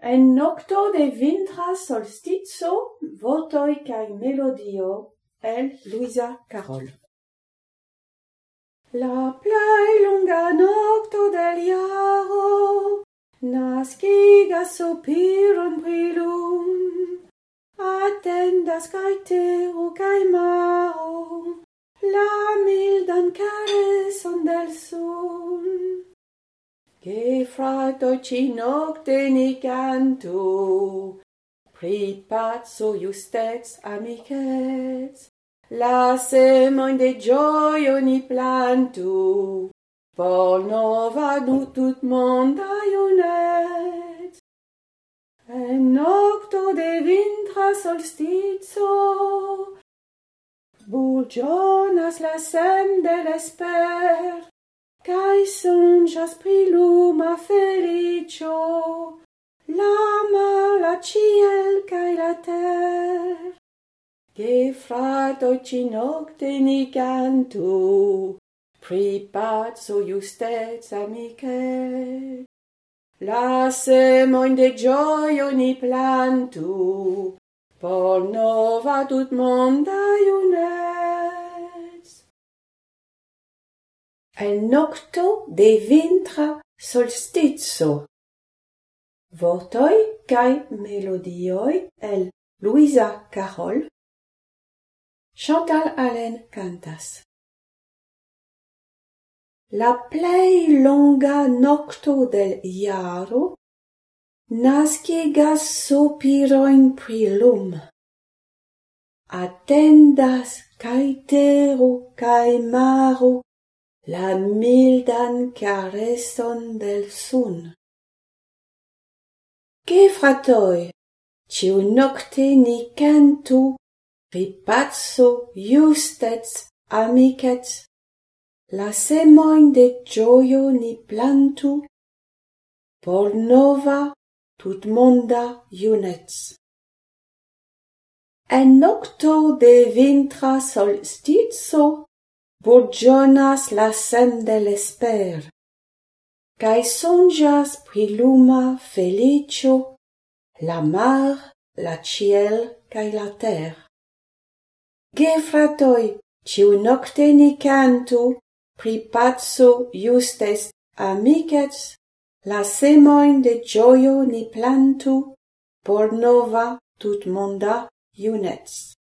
En nocto de vintra solstizo, votoi cae melodio el Luisa Carol. La plei lunga nocto del iaro nascigas sopiron prilum, attendas cae teru cae maro, la mildan careson del sol. Che frato ci nocte ni cantu, pri pazzo justex amicets, la semon de gioio ni plantu, por nova nu tut monda ionet. En nocto de vintra solstizo, bulgionas la sem de l'esper, cae sonjas pri luma felicio, l'ama, la ciel, cae la ter. Che frato ci nocte ni cantu, pri pazzo justez amice. La semoin de gioio ni plantu, por nova tut monda iune. el nocto de vintra solstizo. Vortoi cae melodioi el Luisa Carol. Chantal Allen cantas. La plei longa nocto del iaro nascigas sopiroin prilum. Attendas caetero cae maro la mildan careson del sun. Che fratoi, ciu nocte ni cantu ripazzo justez amicet, la semoin de gioio ni plantu, por nova tut monda iunets. En nocto de vintra solstizzo Burgionas la sen de l'esper, cae sonjas pri luma felicio, la mar, la ciel, cae la ter. Ge fratoi, ciu nocte ni cantu, pri pazzo justes amicets, la semoin de gioio ni plantu, por nova tut monda iunets.